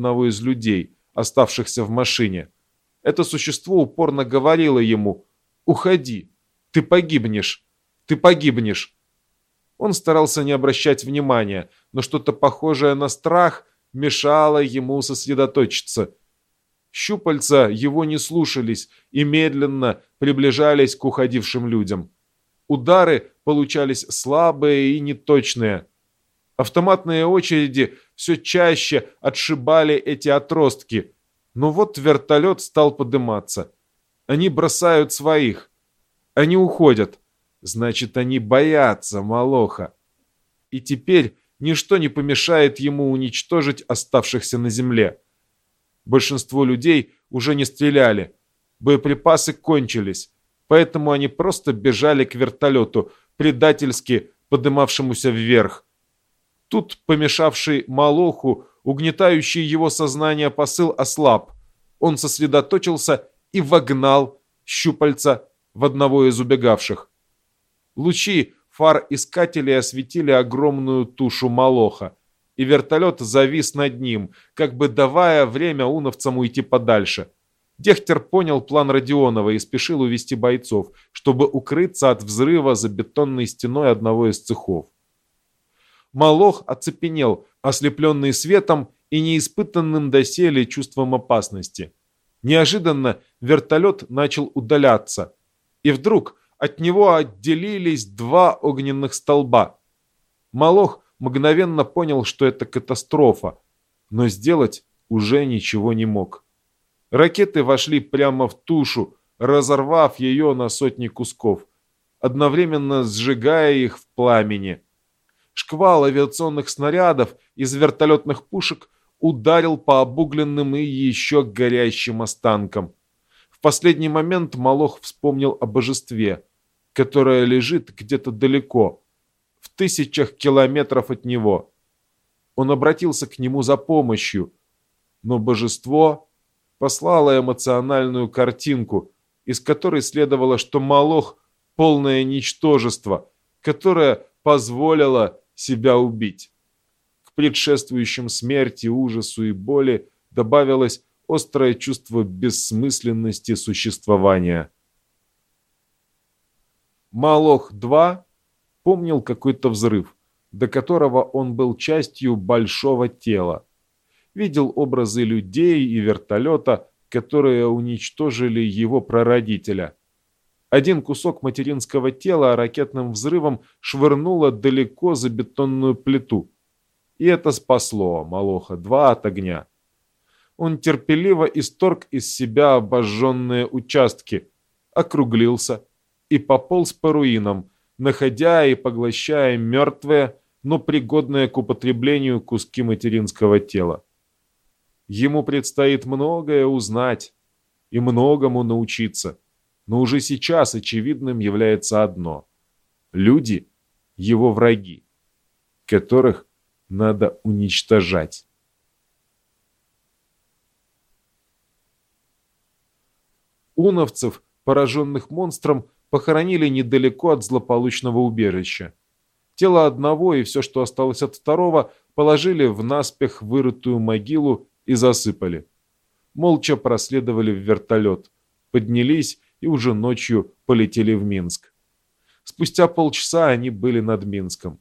одного из людей, оставшихся в машине. Это существо упорно говорило ему «Уходи, ты погибнешь, ты погибнешь». Он старался не обращать внимания, но что-то похожее на страх мешало ему сосредоточиться. Щупальца его не слушались и медленно приближались к уходившим людям. Удары получались слабые и неточные. Автоматные очереди все чаще отшибали эти отростки. Но вот вертолет стал подниматься. Они бросают своих. Они уходят. Значит, они боятся Малоха. И теперь ничто не помешает ему уничтожить оставшихся на земле. Большинство людей уже не стреляли. Боеприпасы кончились. Поэтому они просто бежали к вертолету, предательски подымавшемуся вверх. Тут помешавший Малоху, угнетающий его сознание посыл ослаб. Он сосредоточился и вогнал щупальца в одного из убегавших. Лучи фар искателей осветили огромную тушу Малоха, и вертолет завис над ним, как бы давая время уновцам уйти подальше. Дехтер понял план Родионова и спешил увести бойцов, чтобы укрыться от взрыва за бетонной стеной одного из цехов. Малох оцепенел, ослепленный светом и неиспытанным доселе чувством опасности. Неожиданно вертолет начал удаляться, и вдруг от него отделились два огненных столба. Малох мгновенно понял, что это катастрофа, но сделать уже ничего не мог. Ракеты вошли прямо в тушу, разорвав ее на сотни кусков, одновременно сжигая их в пламени. Шквал авиационных снарядов из вертолетных пушек ударил по обугленным и еще горящим останкам. В последний момент Малох вспомнил о божестве – которая лежит где-то далеко, в тысячах километров от него. Он обратился к нему за помощью, но божество послало эмоциональную картинку, из которой следовало, что Малох – полное ничтожество, которое позволило себя убить. К предшествующим смерти, ужасу и боли добавилось острое чувство бессмысленности существования. Малох-2 помнил какой-то взрыв, до которого он был частью большого тела. Видел образы людей и вертолета, которые уничтожили его прародителя. Один кусок материнского тела ракетным взрывом швырнуло далеко за бетонную плиту. И это спасло Малоха-2 от огня. Он терпеливо исторг из себя обожженные участки, округлился, и пополз по руинам, находя и поглощая мертвые, но пригодные к употреблению куски материнского тела. Ему предстоит многое узнать и многому научиться, но уже сейчас очевидным является одно – люди – его враги, которых надо уничтожать. Уновцев, пораженных монстром, похоронили недалеко от злополучного убежища. Тело одного и все, что осталось от второго, положили в наспех вырытую могилу и засыпали. Молча проследовали в вертолет, поднялись и уже ночью полетели в Минск. Спустя полчаса они были над Минском.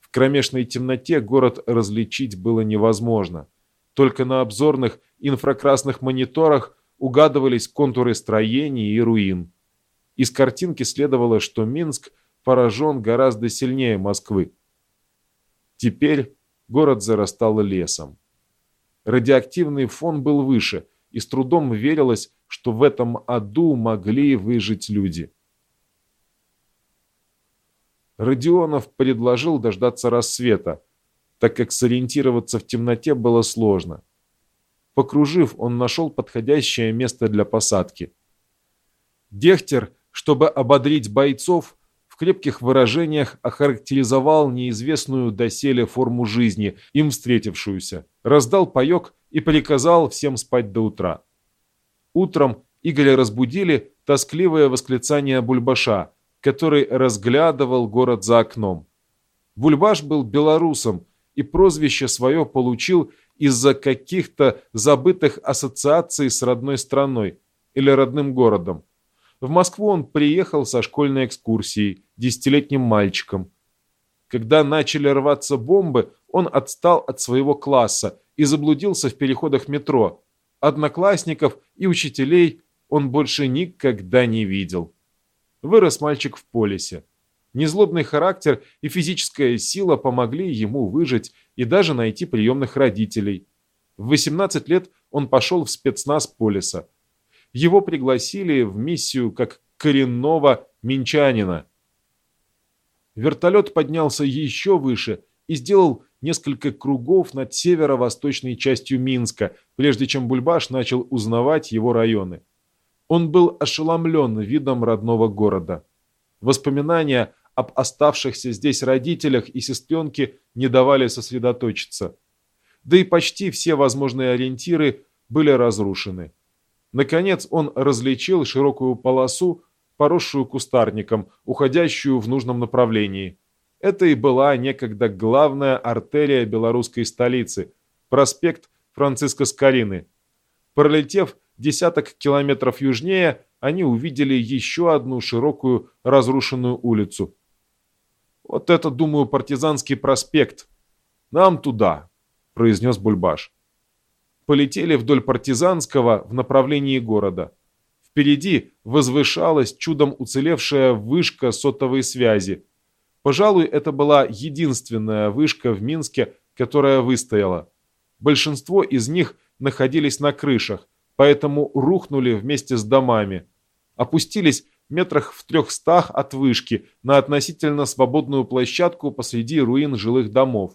В кромешной темноте город различить было невозможно. Только на обзорных инфракрасных мониторах угадывались контуры строений и руин. Из картинки следовало, что Минск поражен гораздо сильнее Москвы. Теперь город зарастал лесом. Радиоактивный фон был выше, и с трудом верилось, что в этом аду могли выжить люди. Родионов предложил дождаться рассвета, так как сориентироваться в темноте было сложно. Покружив, он нашел подходящее место для посадки. Дехтер чтобы ободрить бойцов, в крепких выражениях охарактеризовал неизвестную доселе форму жизни, им встретившуюся, раздал паек и приказал всем спать до утра. Утром Игоря разбудили тоскливое восклицание Бульбаша, который разглядывал город за окном. Бульбаш был белорусом и прозвище свое получил из-за каких-то забытых ассоциаций с родной страной или родным городом. В Москву он приехал со школьной экскурсией, десятилетним мальчиком. Когда начали рваться бомбы, он отстал от своего класса и заблудился в переходах метро. Одноклассников и учителей он больше никогда не видел. Вырос мальчик в полисе. Незлобный характер и физическая сила помогли ему выжить и даже найти приемных родителей. В 18 лет он пошел в спецназ полиса. Его пригласили в миссию как коренного минчанина. Вертолет поднялся еще выше и сделал несколько кругов над северо-восточной частью Минска, прежде чем Бульбаш начал узнавать его районы. Он был ошеломлен видом родного города. Воспоминания об оставшихся здесь родителях и сестренке не давали сосредоточиться. Да и почти все возможные ориентиры были разрушены. Наконец он различил широкую полосу, поросшую кустарником, уходящую в нужном направлении. Это и была некогда главная артерия белорусской столицы – проспект Франциско Скорины. Пролетев десяток километров южнее, они увидели еще одну широкую разрушенную улицу. «Вот это, думаю, партизанский проспект. Нам туда», – произнес Бульбаш. Полетели вдоль партизанского в направлении города. Впереди возвышалась чудом уцелевшая вышка сотовой связи. Пожалуй, это была единственная вышка в Минске, которая выстояла. Большинство из них находились на крышах, поэтому рухнули вместе с домами. Опустились метрах в трехстах от вышки на относительно свободную площадку посреди руин жилых домов.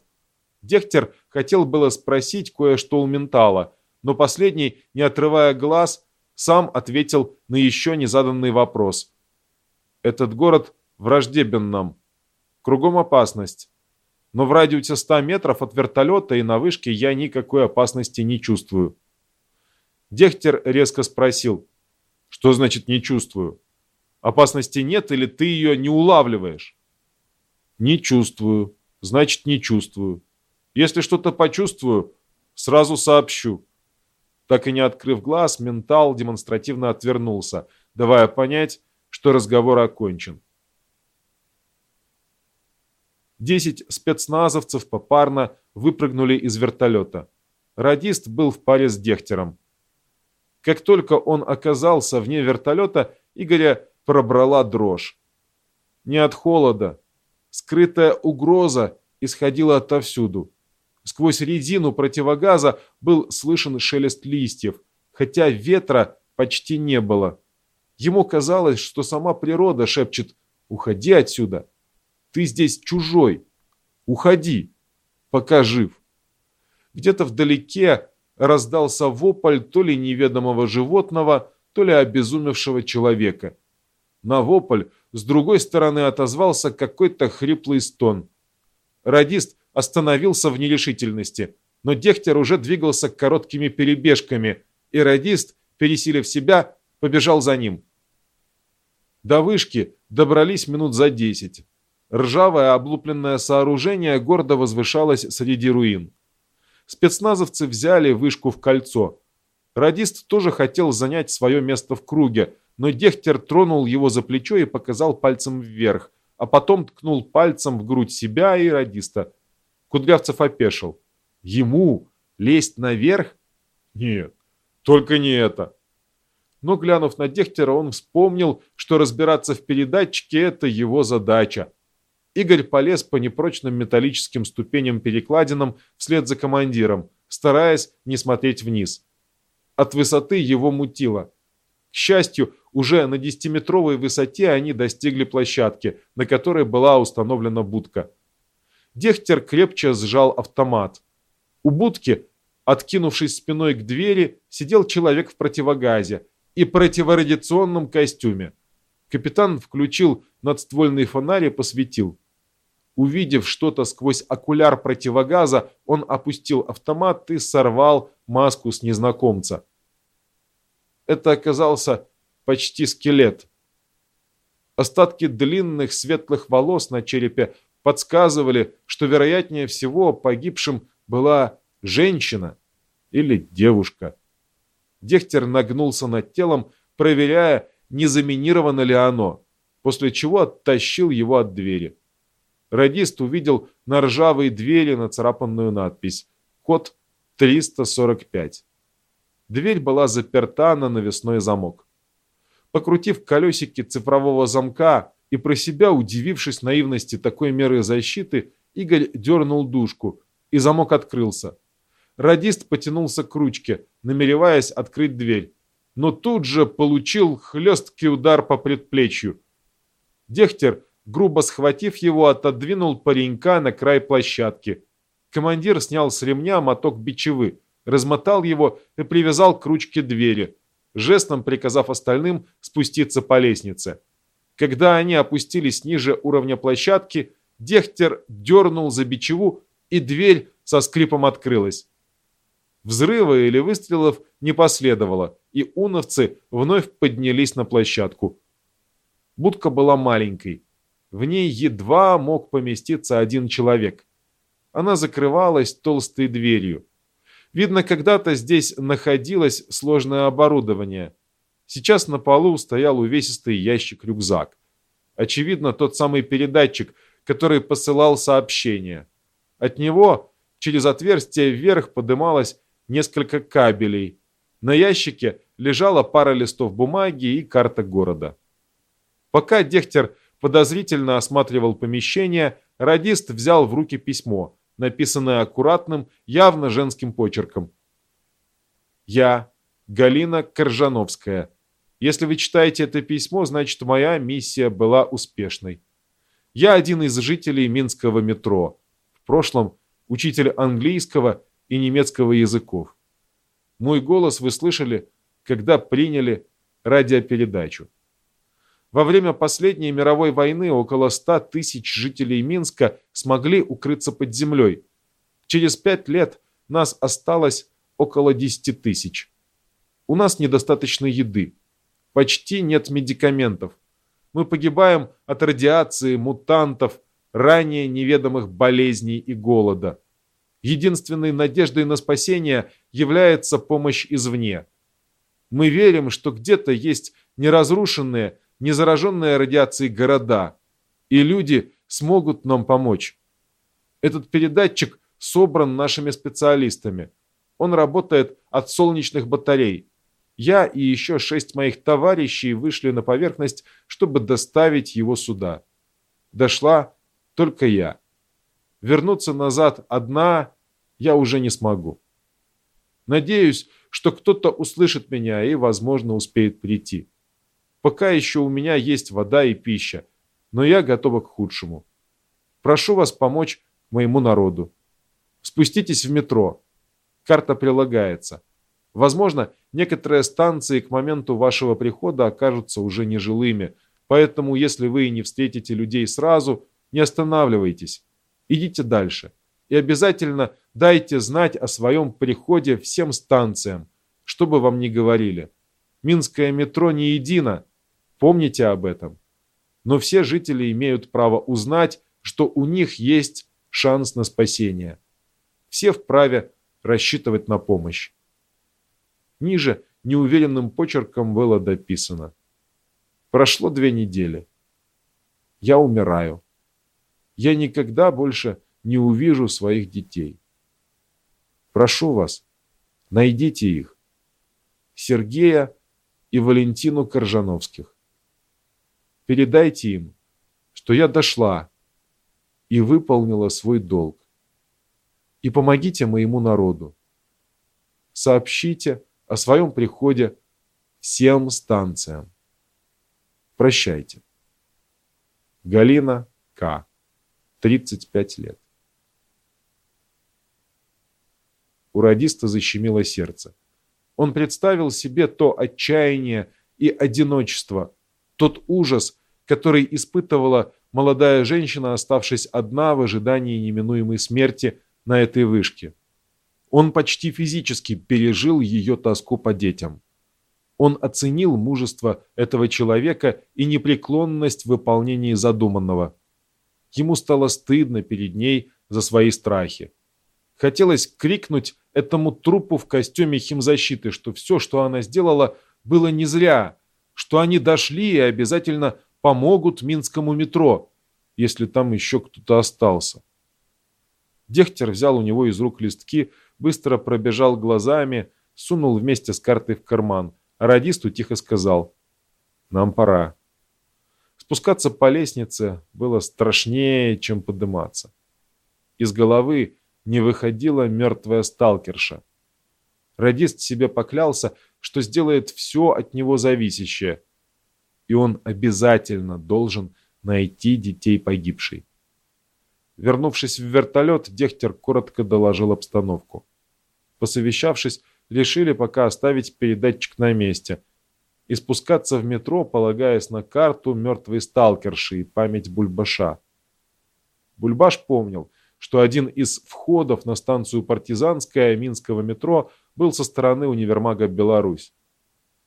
Дехтер хотел было спросить кое-что у ментала, но последний, не отрывая глаз, сам ответил на еще не заданный вопрос. «Этот город враждебен нам. Кругом опасность. Но в радиусе 100 метров от вертолета и на вышке я никакой опасности не чувствую. Дехтер резко спросил. «Что значит «не чувствую»? Опасности нет или ты ее не улавливаешь?» «Не чувствую. Значит, не чувствую. Если что-то почувствую, сразу сообщу». Так и не открыв глаз, ментал демонстративно отвернулся, давая понять, что разговор окончен. Десять спецназовцев попарно выпрыгнули из вертолета. Радист был в паре с Дехтером. Как только он оказался вне вертолета, Игоря пробрала дрожь. Не от холода. Скрытая угроза исходила отовсюду. Сквозь резину противогаза был слышен шелест листьев, хотя ветра почти не было. Ему казалось, что сама природа шепчет «Уходи отсюда! Ты здесь чужой! Уходи, пока жив!» Где-то вдалеке раздался вопль то ли неведомого животного, то ли обезумевшего человека. На вопль с другой стороны отозвался какой-то хриплый стон. Радист остановился в нерешительности, но Дехтер уже двигался короткими перебежками, и радист, пересилив себя, побежал за ним. До вышки добрались минут за десять. Ржавое облупленное сооружение гордо возвышалось среди руин. Спецназовцы взяли вышку в кольцо. Радист тоже хотел занять свое место в круге, но Дехтер тронул его за плечо и показал пальцем вверх, а потом ткнул пальцем в грудь себя и радиста. Кудрявцев опешил. Ему лезть наверх? Нет, только не это. Но, глянув на Дехтера, он вспомнил, что разбираться в передатчике – это его задача. Игорь полез по непрочным металлическим ступеням-перекладинам вслед за командиром, стараясь не смотреть вниз. От высоты его мутило. К счастью, уже на десятиметровой высоте они достигли площадки, на которой была установлена будка. Дехтер крепче сжал автомат. У будки, откинувшись спиной к двери, сидел человек в противогазе и противорадиационном костюме. Капитан включил надствольный фонарь и посветил. Увидев что-то сквозь окуляр противогаза, он опустил автомат и сорвал маску с незнакомца. Это оказался почти скелет. Остатки длинных светлых волос на черепе подсказывали, что вероятнее всего погибшим была женщина. Или девушка. Дехтер нагнулся над телом, проверяя, не заминировано ли оно, после чего оттащил его от двери. Радист увидел на ржавой двери нацарапанную надпись «Код 345». Дверь была заперта на навесной замок. Покрутив колесики цифрового замка и про себя удивившись наивности такой меры защиты, Игорь дернул дужку, и замок открылся. Радист потянулся к ручке, намереваясь открыть дверь, но тут же получил хлесткий удар по предплечью. Дехтер грубо схватив его, отодвинул паренька на край площадки. Командир снял с ремня моток бичевы, размотал его и привязал к ручке двери, жестом приказав остальным спуститься по лестнице. Когда они опустились ниже уровня площадки, Дехтер дернул за бичеву, и дверь со скрипом открылась. Взрыва или выстрелов не последовало, и уновцы вновь поднялись на площадку. Будка была маленькой, в ней едва мог поместиться один человек. Она закрывалась толстой дверью. Видно, когда-то здесь находилось сложное оборудование. Сейчас на полу стоял увесистый ящик-рюкзак. Очевидно, тот самый передатчик, который посылал сообщения. От него через отверстие вверх подымалось несколько кабелей. На ящике лежала пара листов бумаги и карта города. Пока Дехтер подозрительно осматривал помещение, радист взял в руки письмо, написанное аккуратным, явно женским почерком. «Я, Галина Коржановская. Если вы читаете это письмо, значит, моя миссия была успешной. Я один из жителей Минского метро. В прошлом учитель английского и немецкого языков. Мой голос вы слышали, когда приняли радиопередачу. Во время последней мировой войны около 100 тысяч жителей Минска смогли укрыться под землей. Через пять лет нас осталось около 10 тысяч. У нас недостаточно еды. Почти нет медикаментов. Мы погибаем от радиации, мутантов, ранее неведомых болезней и голода. Единственной надеждой на спасение является помощь извне. Мы верим, что где-то есть неразрушенные, не зараженные радиацией города, и люди смогут нам помочь. Этот передатчик собран нашими специалистами. Он работает от солнечных батарей. Я и еще шесть моих товарищей вышли на поверхность, чтобы доставить его сюда. Дошла только я. Вернуться назад одна я уже не смогу. Надеюсь, что кто-то услышит меня и, возможно, успеет прийти. Пока еще у меня есть вода и пища, но я готова к худшему. Прошу вас помочь моему народу. Спуститесь в метро. Карта прилагается. Возможно, некоторые станции к моменту вашего прихода окажутся уже нежилыми, поэтому если вы не встретите людей сразу, не останавливайтесь. Идите дальше. И обязательно дайте знать о своем приходе всем станциям, что бы вам ни говорили. Минское метро не едино, Помните об этом. Но все жители имеют право узнать, что у них есть шанс на спасение. Все вправе рассчитывать на помощь. Ниже неуверенным почерком было дописано. Прошло две недели. Я умираю. Я никогда больше не увижу своих детей. Прошу вас, найдите их. Сергея и Валентину Коржановских. Передайте им, что я дошла и выполнила свой долг. И помогите моему народу. Сообщите о своем приходе всем станциям. Прощайте. Галина К. 35 лет. У радиста защемило сердце. Он представил себе то отчаяние и одиночество, тот ужас, который испытывала молодая женщина, оставшись одна в ожидании неминуемой смерти на этой вышке. Он почти физически пережил ее тоску по детям. Он оценил мужество этого человека и непреклонность в выполнении задуманного. Ему стало стыдно перед ней за свои страхи. Хотелось крикнуть этому трупу в костюме химзащиты, что все, что она сделала, было не зря, что они дошли и обязательно помогут Минскому метро, если там еще кто-то остался. Дехтер взял у него из рук листки, быстро пробежал глазами, сунул вместе с картой в карман, а радисту тихо сказал «Нам пора». Спускаться по лестнице было страшнее, чем подниматься. Из головы не выходила мертвая сталкерша. Радист себе поклялся, что сделает все от него зависящее, и он обязательно должен найти детей погибшей. Вернувшись в вертолет, Дехтер коротко доложил обстановку. Посовещавшись, решили пока оставить передатчик на месте и спускаться в метро, полагаясь на карту мертвой сталкерши и память Бульбаша. Бульбаш помнил, что один из входов на станцию Партизанская Минского метро был со стороны универмага «Беларусь».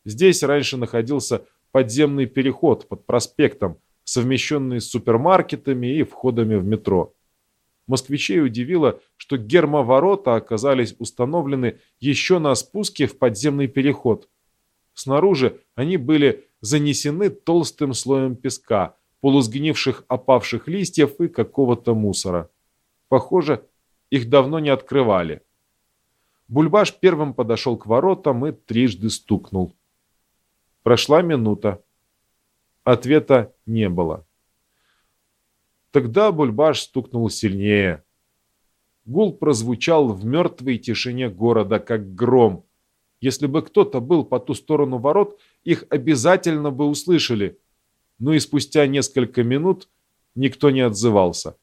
Здесь раньше находился подземный переход под проспектом, совмещенный с супермаркетами и входами в метро. Москвичей удивило, что гермоворота оказались установлены еще на спуске в подземный переход. Снаружи они были занесены толстым слоем песка, полусгнивших опавших листьев и какого-то мусора. Похоже, их давно не открывали. Бульбаш первым подошел к воротам и трижды стукнул. Прошла минута. Ответа не было. Тогда Бульбаш стукнул сильнее. Гул прозвучал в мертвой тишине города, как гром. Если бы кто-то был по ту сторону ворот, их обязательно бы услышали. Но и спустя несколько минут никто не отзывался.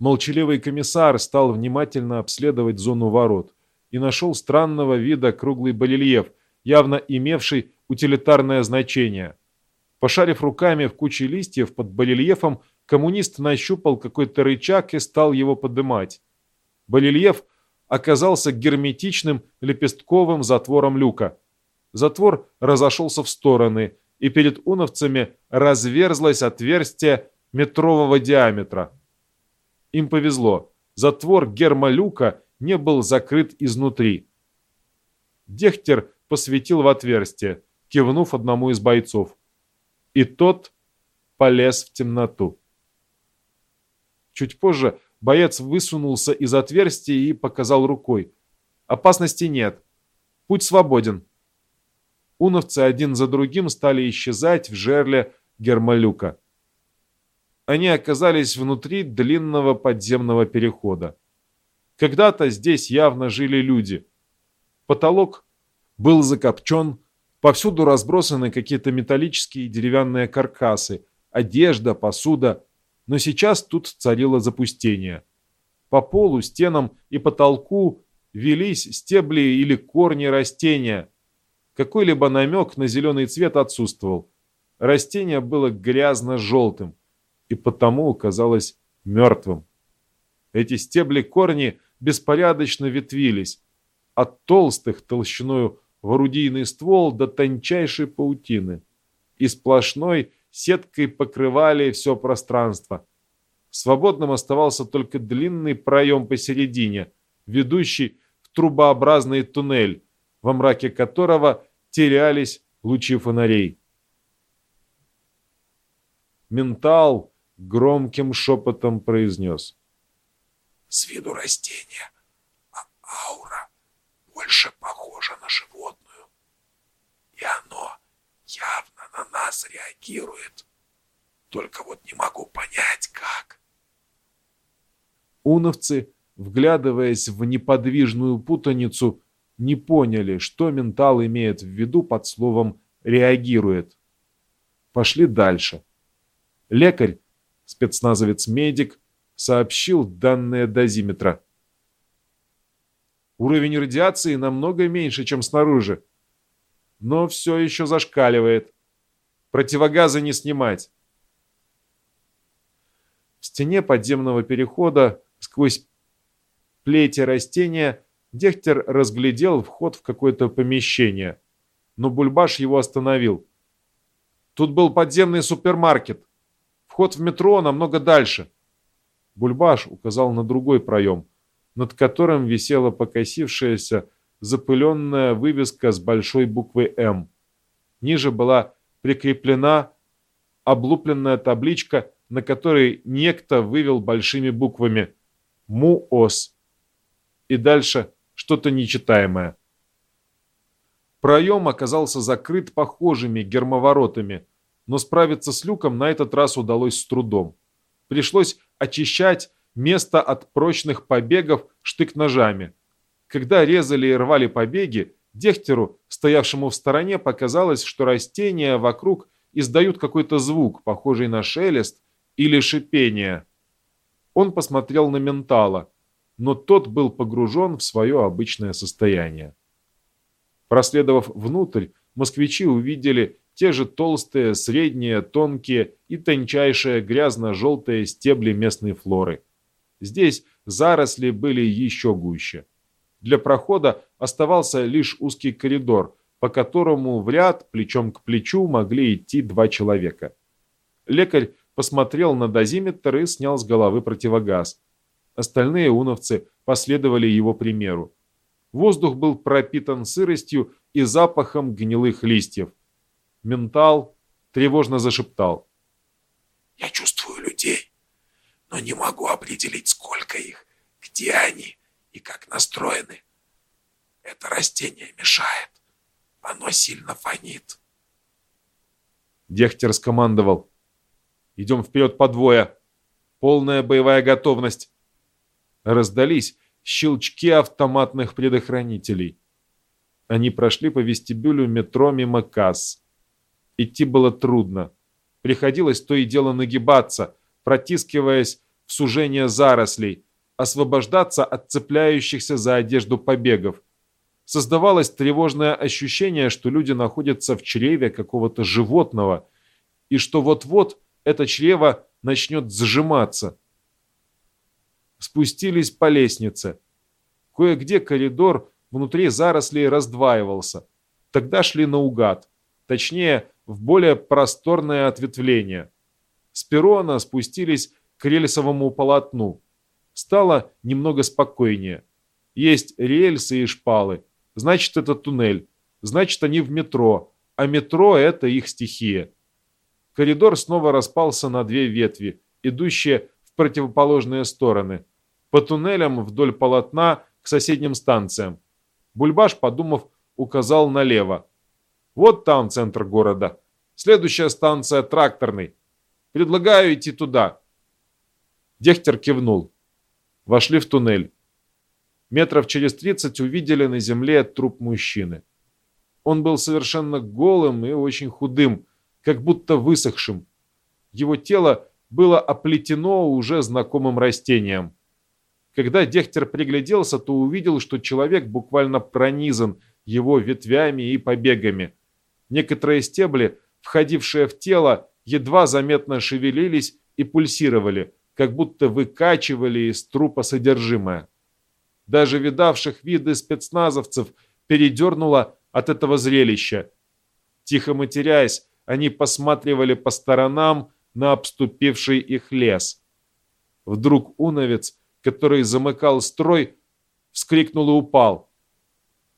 Молчаливый комиссар стал внимательно обследовать зону ворот и нашел странного вида круглый барельеф, явно имевший утилитарное значение. Пошарив руками в куче листьев под барельефом, коммунист нащупал какой-то рычаг и стал его поднимать. Барельеф оказался герметичным лепестковым затвором люка. Затвор разошелся в стороны, и перед уновцами разверзлось отверстие метрового диаметра. Им повезло. Затвор гермолюка не был закрыт изнутри. Дехтер посветил в отверстие, кивнув одному из бойцов. И тот полез в темноту. Чуть позже боец высунулся из отверстия и показал рукой. Опасности нет. Путь свободен. Уновцы один за другим стали исчезать в жерле гермолюка они оказались внутри длинного подземного перехода. Когда-то здесь явно жили люди. Потолок был закопчен, повсюду разбросаны какие-то металлические и деревянные каркасы, одежда, посуда, но сейчас тут царило запустение. По полу, стенам и потолку велись стебли или корни растения. Какой-либо намек на зеленый цвет отсутствовал. Растение было грязно-желтым и потому казалось мертвым. Эти стебли-корни беспорядочно ветвились, от толстых толщиною в орудийный ствол до тончайшей паутины, и сплошной сеткой покрывали все пространство. Свободным оставался только длинный проем посередине, ведущий в трубообразный туннель, во мраке которого терялись лучи фонарей. Ментал громким шепотом произнес. «С виду растение, а аура больше похожа на животную. И оно явно на нас реагирует. Только вот не могу понять, как». Уновцы, вглядываясь в неподвижную путаницу, не поняли, что ментал имеет в виду под словом «реагирует». Пошли дальше. Лекарь спецназовец-медик сообщил данные дозиметра. Уровень радиации намного меньше, чем снаружи. Но все еще зашкаливает. Противогазы не снимать. В стене подземного перехода сквозь плети растения Дехтер разглядел вход в какое-то помещение, но Бульбаш его остановил. Тут был подземный супермаркет. Вход в метро намного дальше. Бульбаш указал на другой проем, над которым висела покосившаяся, запыленная вывеска с большой буквой «М». Ниже была прикреплена облупленная табличка, на которой некто вывел большими буквами «МУОС». И дальше что-то нечитаемое. Проем оказался закрыт похожими гермоворотами, но справиться с люком на этот раз удалось с трудом. Пришлось очищать место от прочных побегов штык-ножами. Когда резали и рвали побеги, Дехтеру, стоявшему в стороне, показалось, что растения вокруг издают какой-то звук, похожий на шелест или шипение. Он посмотрел на ментала, но тот был погружен в свое обычное состояние. Проследовав внутрь, москвичи увидели те же толстые, средние, тонкие и тончайшие грязно-желтые стебли местной флоры. Здесь заросли были еще гуще. Для прохода оставался лишь узкий коридор, по которому в ряд, плечом к плечу, могли идти два человека. Лекарь посмотрел на дозиметр и снял с головы противогаз. Остальные уновцы последовали его примеру. Воздух был пропитан сыростью и запахом гнилых листьев. Ментал тревожно зашептал. «Я чувствую людей, но не могу определить, сколько их, где они и как настроены. Это растение мешает. Оно сильно фонит». Дехтер скомандовал. «Идем вперед по двое. Полная боевая готовность». Раздались щелчки автоматных предохранителей. Они прошли по вестибюлю метро мимо касс. Идти было трудно. Приходилось то и дело нагибаться, протискиваясь в сужение зарослей, освобождаться от цепляющихся за одежду побегов. Создавалось тревожное ощущение, что люди находятся в чреве какого-то животного, и что вот-вот это чрево начнет сжиматься – спустились по лестнице. Кое-где коридор внутри зарослей раздваивался. Тогда шли наугад, точнее, в более просторное ответвление. С перрона спустились к рельсовому полотну. Стало немного спокойнее. Есть рельсы и шпалы. Значит, это туннель. Значит, они в метро. А метро – это их стихия. Коридор снова распался на две ветви, идущие в противоположные стороны по туннелям вдоль полотна к соседним станциям. Бульбаш, подумав, указал налево. Вот там центр города. Следующая станция тракторный. Предлагаю идти туда. Дехтер кивнул. Вошли в туннель. Метров через тридцать увидели на земле труп мужчины. Он был совершенно голым и очень худым, как будто высохшим. Его тело было оплетено уже знакомым растением. Когда Дехтер пригляделся, то увидел, что человек буквально пронизан его ветвями и побегами. Некоторые стебли, входившие в тело, едва заметно шевелились и пульсировали, как будто выкачивали из трупа содержимое. Даже видавших виды спецназовцев передернуло от этого зрелища. Тихо матерясь, они посматривали по сторонам на обступивший их лес. Вдруг уновец который замыкал строй, вскрикнул и упал.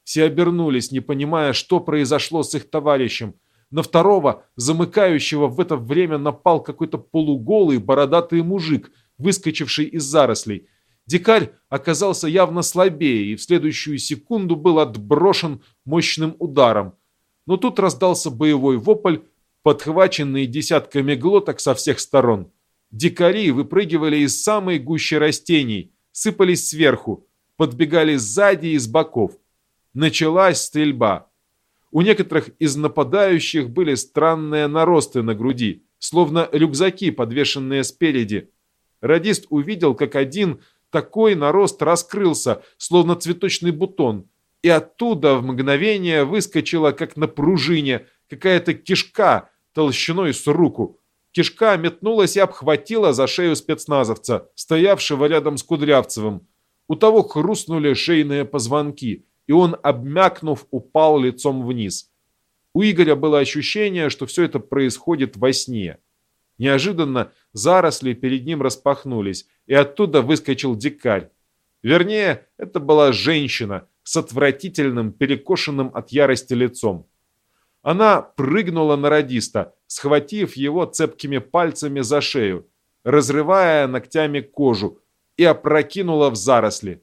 Все обернулись, не понимая, что произошло с их товарищем. На второго, замыкающего в это время, напал какой-то полуголый бородатый мужик, выскочивший из зарослей. Дикарь оказался явно слабее и в следующую секунду был отброшен мощным ударом. Но тут раздался боевой вопль, подхваченный десятками глоток со всех сторон. Дикари выпрыгивали из самой гущи растений, сыпались сверху, подбегали сзади и с боков. Началась стрельба. У некоторых из нападающих были странные наросты на груди, словно рюкзаки, подвешенные спереди. Радист увидел, как один такой нарост раскрылся, словно цветочный бутон, и оттуда в мгновение выскочила, как на пружине, какая-то кишка толщиной с руку. Кишка метнулась и обхватила за шею спецназовца, стоявшего рядом с Кудрявцевым. У того хрустнули шейные позвонки, и он, обмякнув, упал лицом вниз. У Игоря было ощущение, что все это происходит во сне. Неожиданно заросли перед ним распахнулись, и оттуда выскочил дикарь. Вернее, это была женщина с отвратительным, перекошенным от ярости лицом. Она прыгнула на радиста, схватив его цепкими пальцами за шею, разрывая ногтями кожу, и опрокинула в заросли.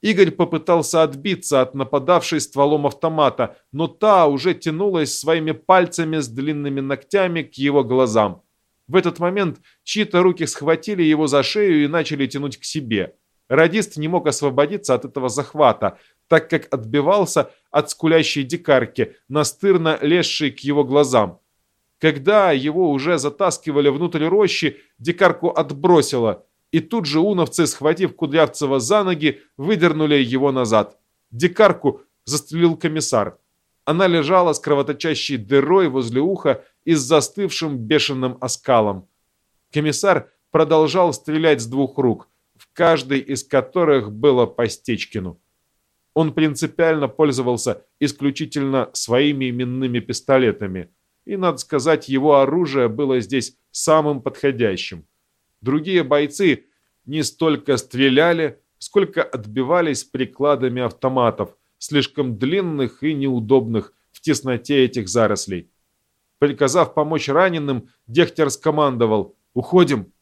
Игорь попытался отбиться от нападавшей стволом автомата, но та уже тянулась своими пальцами с длинными ногтями к его глазам. В этот момент чьи-то руки схватили его за шею и начали тянуть к себе. Радист не мог освободиться от этого захвата, так как отбивался от скулящей дикарки, настырно лезшей к его глазам. Когда его уже затаскивали внутрь рощи, дикарку отбросило, и тут же уновцы, схватив Кудрявцева за ноги, выдернули его назад. Дикарку застрелил комиссар. Она лежала с кровоточащей дырой возле уха и с застывшим бешеным оскалом. Комиссар продолжал стрелять с двух рук, в каждой из которых было по Стечкину. Он принципиально пользовался исключительно своими именными пистолетами, и, надо сказать, его оружие было здесь самым подходящим. Другие бойцы не столько стреляли, сколько отбивались прикладами автоматов, слишком длинных и неудобных в тесноте этих зарослей. Приказав помочь раненым, Дехтер скомандовал «Уходим!».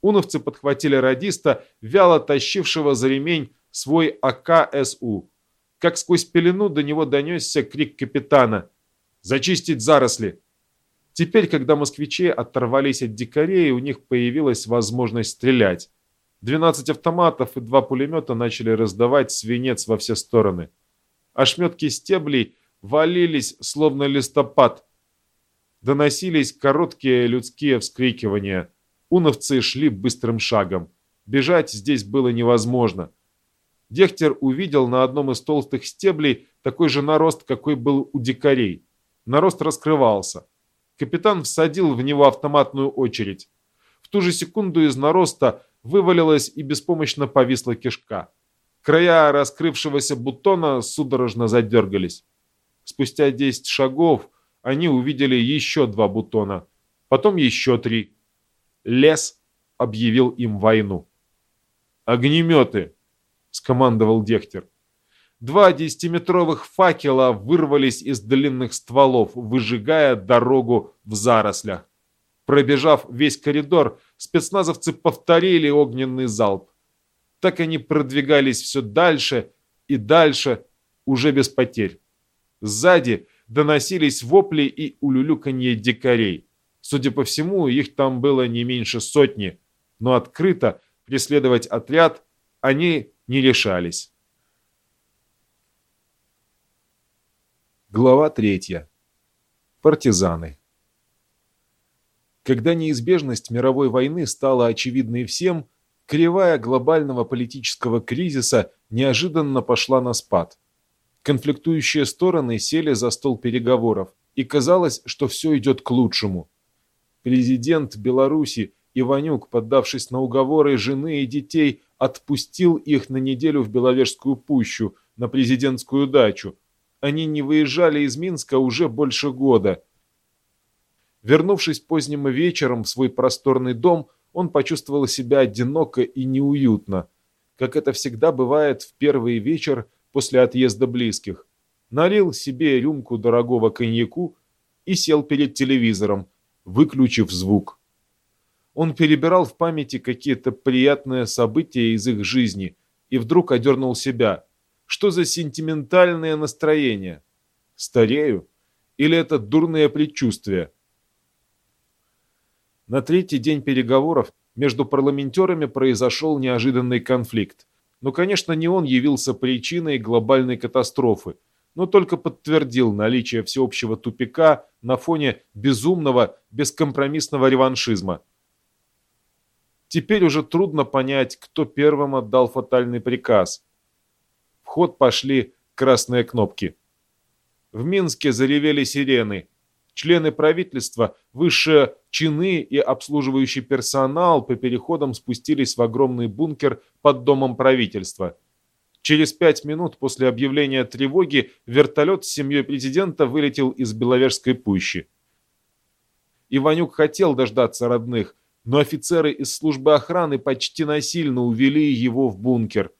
Уновцы подхватили радиста, вяло тащившего за ремень свой АКСУ. Как сквозь пелену до него донесся крик капитана «Зачистить заросли!». Теперь, когда москвичи оторвались от дикарей, у них появилась возможность стрелять. 12 автоматов и два пулемета начали раздавать свинец во все стороны. Ошметки стеблей валились, словно листопад. Доносились короткие людские вскрикивания. Уновцы шли быстрым шагом. Бежать здесь было невозможно. Дехтер увидел на одном из толстых стеблей такой же нарост, какой был у дикарей. Нарост раскрывался. Капитан всадил в него автоматную очередь. В ту же секунду из нароста вывалилась и беспомощно повисла кишка. Края раскрывшегося бутона судорожно задергались. Спустя 10 шагов они увидели еще два бутона, потом еще три. Лес объявил им войну. «Огнеметы!» — скомандовал Дехтер. Два десятиметровых факела вырвались из длинных стволов, выжигая дорогу в зарослях. Пробежав весь коридор, спецназовцы повторили огненный залп. Так они продвигались все дальше и дальше, уже без потерь. Сзади доносились вопли и улюлюканье дикарей. Судя по всему, их там было не меньше сотни, но открыто преследовать отряд они не решались. Глава третья. Партизаны. Когда неизбежность мировой войны стала очевидной всем, кривая глобального политического кризиса неожиданно пошла на спад. Конфликтующие стороны сели за стол переговоров, и казалось, что все идет к лучшему. Президент Беларуси Иванюк, поддавшись на уговоры жены и детей, отпустил их на неделю в Беловежскую пущу, на президентскую дачу. Они не выезжали из Минска уже больше года – Вернувшись поздним вечером в свой просторный дом, он почувствовал себя одиноко и неуютно, как это всегда бывает в первый вечер после отъезда близких. Налил себе рюмку дорогого коньяку и сел перед телевизором, выключив звук. Он перебирал в памяти какие-то приятные события из их жизни и вдруг одернул себя. Что за сентиментальное настроение? Старею? Или это дурное предчувствие? На третий день переговоров между парламентерами произошел неожиданный конфликт. Но, конечно, не он явился причиной глобальной катастрофы, но только подтвердил наличие всеобщего тупика на фоне безумного, бескомпромиссного реваншизма. Теперь уже трудно понять, кто первым отдал фатальный приказ. В ход пошли красные кнопки. В Минске заревели сирены – Члены правительства, высшие чины и обслуживающий персонал по переходам спустились в огромный бункер под домом правительства. Через пять минут после объявления тревоги вертолет с семьей президента вылетел из Беловежской пущи. Иванюк хотел дождаться родных, но офицеры из службы охраны почти насильно увели его в бункер.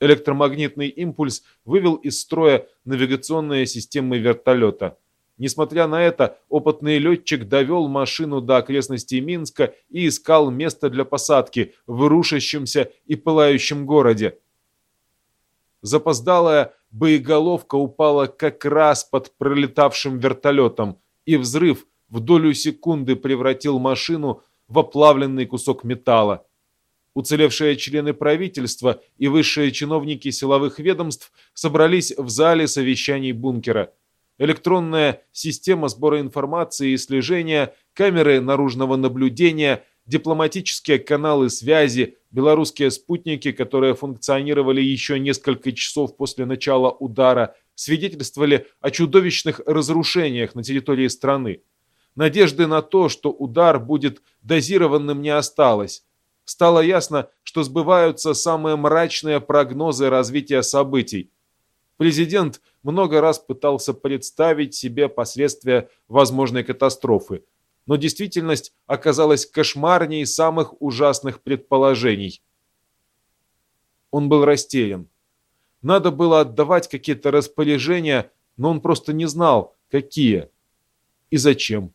Электромагнитный импульс вывел из строя навигационные системы вертолета. Несмотря на это, опытный летчик довел машину до окрестностей Минска и искал место для посадки в рушащемся и пылающем городе. Запоздалая боеголовка упала как раз под пролетавшим вертолетом, и взрыв в долю секунды превратил машину в оплавленный кусок металла. Уцелевшие члены правительства и высшие чиновники силовых ведомств собрались в зале совещаний бункера. Электронная система сбора информации и слежения, камеры наружного наблюдения, дипломатические каналы связи, белорусские спутники, которые функционировали еще несколько часов после начала удара, свидетельствовали о чудовищных разрушениях на территории страны. Надежды на то, что удар будет дозированным, не осталось стало ясно, что сбываются самые мрачные прогнозы развития событий. Президент много раз пытался представить себе последствия возможной катастрофы, но действительность оказалась кошмарней самых ужасных предположений. Он был растерян. Надо было отдавать какие-то распоряжения, но он просто не знал, какие и зачем.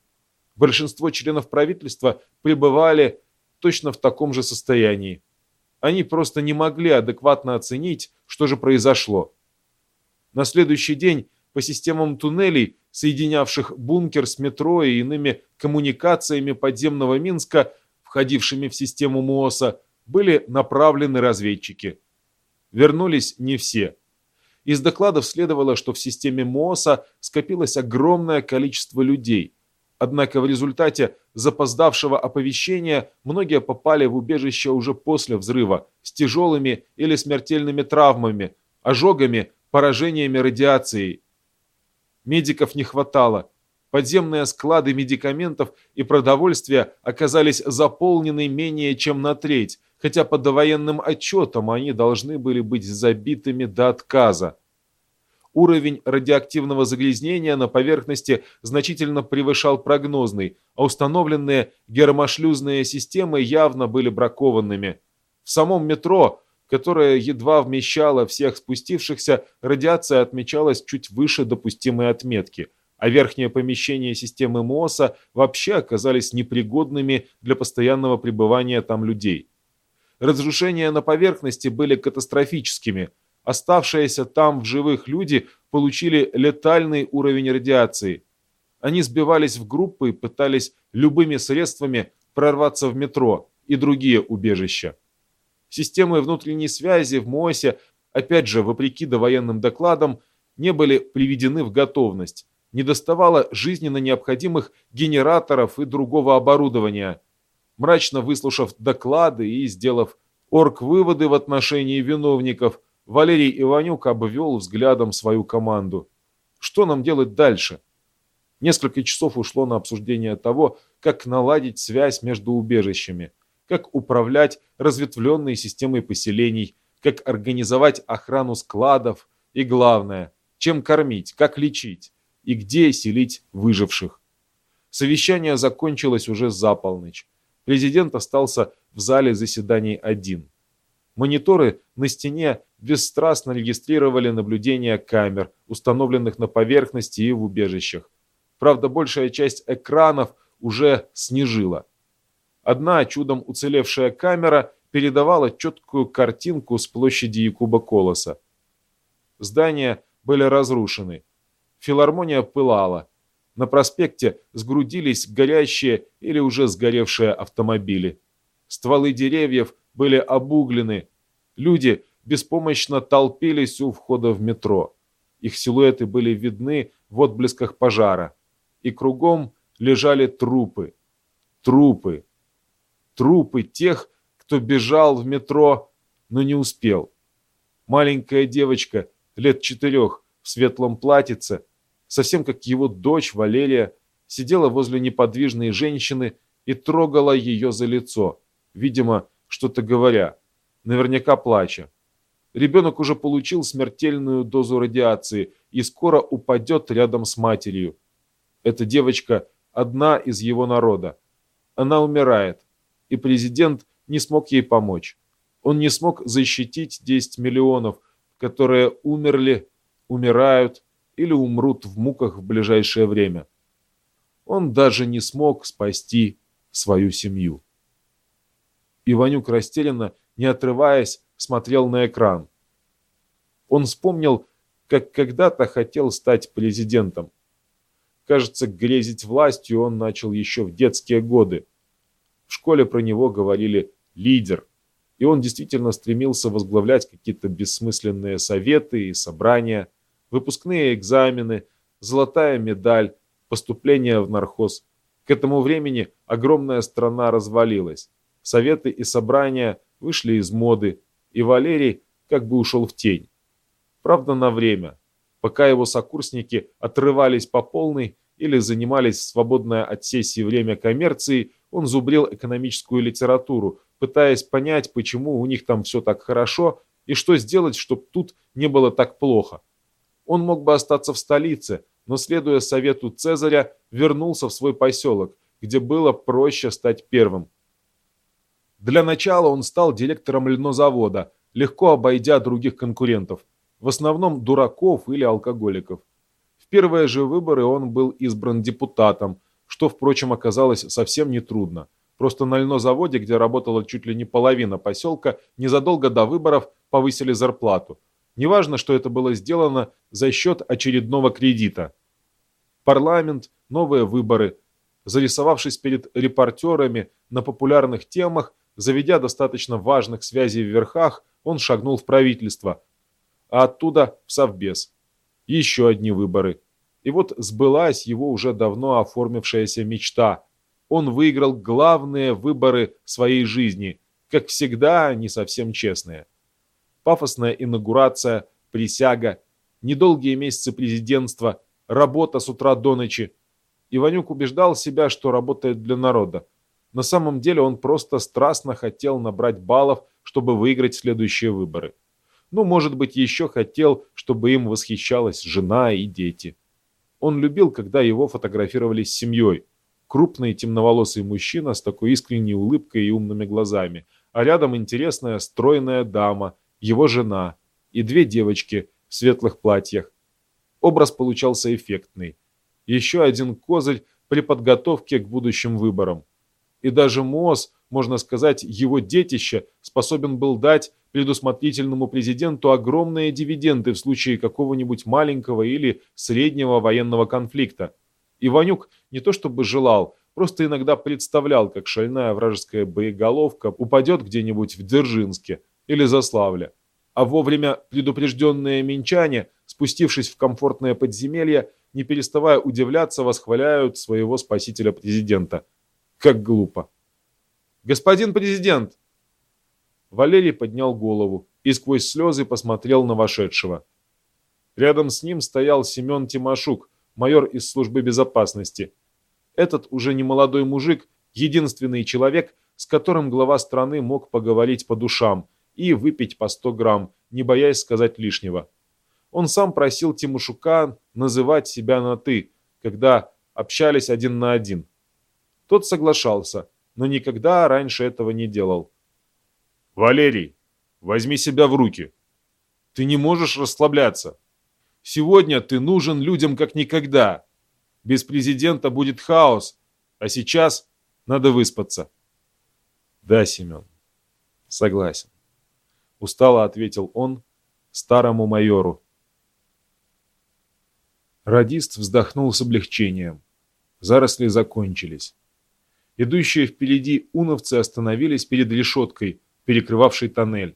Большинство членов правительства пребывали точно в таком же состоянии. Они просто не могли адекватно оценить, что же произошло. На следующий день по системам туннелей, соединявших бункер с метро и иными коммуникациями подземного Минска, входившими в систему МООСа, были направлены разведчики. Вернулись не все. Из докладов следовало, что в системе МООСа скопилось огромное количество людей – Однако в результате запоздавшего оповещения многие попали в убежище уже после взрыва с тяжелыми или смертельными травмами, ожогами, поражениями радиацией. Медиков не хватало. Подземные склады медикаментов и продовольствия оказались заполнены менее чем на треть, хотя по довоенным отчетам они должны были быть забитыми до отказа уровень радиоактивного загрязнения на поверхности значительно превышал прогнозный, а установленные гермошлюзные системы явно были бракованными. В самом метро, которое едва вмещало всех спустившихся, радиация отмечалась чуть выше допустимой отметки, а верхние помещения системы МООСа вообще оказались непригодными для постоянного пребывания там людей. Разрушения на поверхности были катастрофическими – Оставшиеся там в живых люди получили летальный уровень радиации. Они сбивались в группы и пытались любыми средствами прорваться в метро и другие убежища. Системы внутренней связи в МООСе, опять же, вопреки довоенным докладам, не были приведены в готовность. Не доставало жизненно необходимых генераторов и другого оборудования. Мрачно выслушав доклады и сделав орг-выводы в отношении виновников – Валерий Иванюк обвел взглядом свою команду. Что нам делать дальше? Несколько часов ушло на обсуждение того, как наладить связь между убежищами, как управлять разветвленной системой поселений, как организовать охрану складов и, главное, чем кормить, как лечить и где селить выживших. Совещание закончилось уже за полночь. Президент остался в зале заседаний один. Мониторы на стене бесстрастно регистрировали наблюдения камер, установленных на поверхности и в убежищах. Правда, большая часть экранов уже снижила. Одна чудом уцелевшая камера передавала четкую картинку с площади Якуба Колоса. Здания были разрушены. Филармония пылала. На проспекте сгрудились горящие или уже сгоревшие автомобили. Стволы деревьев были обуглены. Люди беспомощно толпились у входа в метро. Их силуэты были видны в отблесках пожара. И кругом лежали трупы. Трупы. Трупы тех, кто бежал в метро, но не успел. Маленькая девочка, лет четырех, в светлом платьице, совсем как его дочь Валерия, сидела возле неподвижной женщины и трогала ее за лицо, видимо, что-то говоря, наверняка плача. Ребенок уже получил смертельную дозу радиации и скоро упадет рядом с матерью. Эта девочка одна из его народа. Она умирает, и президент не смог ей помочь. Он не смог защитить 10 миллионов, которые умерли, умирают или умрут в муках в ближайшее время. Он даже не смог спасти свою семью. Иванюк растерянно, не отрываясь, смотрел на экран. Он вспомнил, как когда-то хотел стать президентом. Кажется, грезить властью он начал еще в детские годы. В школе про него говорили «лидер», и он действительно стремился возглавлять какие-то бессмысленные советы и собрания, выпускные экзамены, золотая медаль, поступление в нархоз. К этому времени огромная страна развалилась. Советы и собрания вышли из моды, и Валерий как бы ушел в тень. Правда, на время, пока его сокурсники отрывались по полной или занимались свободное от сессии время коммерцией, он зубрил экономическую литературу, пытаясь понять, почему у них там все так хорошо и что сделать, чтобы тут не было так плохо. Он мог бы остаться в столице, но, следуя совету Цезаря, вернулся в свой поселок, где было проще стать первым. Для начала он стал директором льнозавода, легко обойдя других конкурентов, в основном дураков или алкоголиков. В первые же выборы он был избран депутатом, что, впрочем, оказалось совсем нетрудно. Просто на льнозаводе, где работала чуть ли не половина поселка, незадолго до выборов повысили зарплату. Неважно, что это было сделано за счет очередного кредита. Парламент, новые выборы. Зарисовавшись перед репортерами на популярных темах, Заведя достаточно важных связей в верхах, он шагнул в правительство, а оттуда в Совбез. Еще одни выборы. И вот сбылась его уже давно оформившаяся мечта. Он выиграл главные выборы своей жизни, как всегда, не совсем честные. Пафосная инаугурация, присяга, недолгие месяцы президентства, работа с утра до ночи. Иванюк убеждал себя, что работает для народа. На самом деле он просто страстно хотел набрать баллов, чтобы выиграть следующие выборы. Ну, может быть, еще хотел, чтобы им восхищалась жена и дети. Он любил, когда его фотографировали с семьей. Крупный темноволосый мужчина с такой искренней улыбкой и умными глазами, а рядом интересная стройная дама, его жена и две девочки в светлых платьях. Образ получался эффектный. Еще один козырь при подготовке к будущим выборам и даже МОЗ, можно сказать, его детище, способен был дать предусмотрительному президенту огромные дивиденды в случае какого-нибудь маленького или среднего военного конфликта. Иванюк не то чтобы желал, просто иногда представлял, как шальная вражеская боеголовка упадет где-нибудь в Дзержинске или Заславле. А вовремя предупрежденные минчане, спустившись в комфортное подземелье, не переставая удивляться, восхваляют своего спасителя-президента – как глупо. «Господин президент!» Валерий поднял голову и сквозь слезы посмотрел на вошедшего. Рядом с ним стоял Семен Тимошук, майор из службы безопасности. Этот уже не молодой мужик, единственный человек, с которым глава страны мог поговорить по душам и выпить по 100 грамм, не боясь сказать лишнего. Он сам просил Тимошука называть себя на «ты», когда общались один на один. Тот соглашался, но никогда раньше этого не делал. «Валерий, возьми себя в руки. Ты не можешь расслабляться. Сегодня ты нужен людям как никогда. Без президента будет хаос, а сейчас надо выспаться». «Да, Семен, согласен», — устало ответил он старому майору. Радист вздохнул с облегчением. Заросли закончились. Идущие впереди уновцы остановились перед решеткой, перекрывавшей тоннель.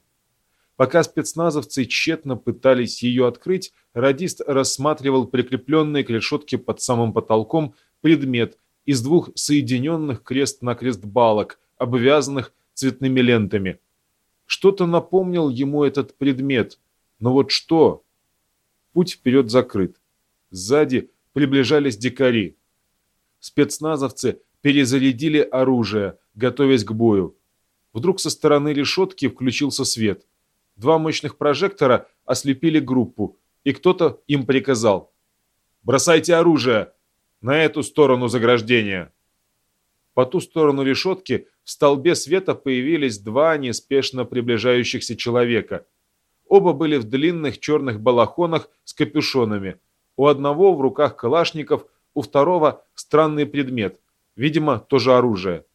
Пока спецназовцы тщетно пытались ее открыть, радист рассматривал прикрепленный к решетке под самым потолком предмет из двух соединенных крест-накрест балок, обвязанных цветными лентами. Что-то напомнил ему этот предмет, но вот что? Путь вперед закрыт. Сзади приближались дикари. Спецназовцы перезарядили оружие, готовясь к бою. Вдруг со стороны решетки включился свет. Два мощных прожектора ослепили группу, и кто-то им приказал. «Бросайте оружие! На эту сторону заграждения. По ту сторону решетки в столбе света появились два неспешно приближающихся человека. Оба были в длинных черных балахонах с капюшонами. У одного в руках калашников, у второго странный предмет, видимо, тоже оружие.